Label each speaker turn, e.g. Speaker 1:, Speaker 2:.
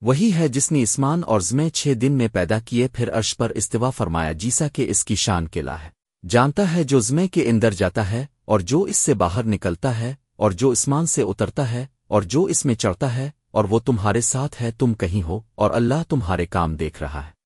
Speaker 1: وہی ہے جس نے اسمان اور زمیں چھ دن میں پیدا کیے، پھر عرش پر استوا فرمایا، جیسا کہ اس کی شان قلعہ ہے۔ جانتا ہے جو زمیں کے اندر جاتا ہے اور جو اس سے باہر نکلتا ہے اور جو اسمان سے اترتا ہے اور جو اس میں چڑھتا ہے اور وہ تمہارے ساتھ ہے، تم کہیں ہو اور اللہ تمہارے کام دیکھ رہا ہے۔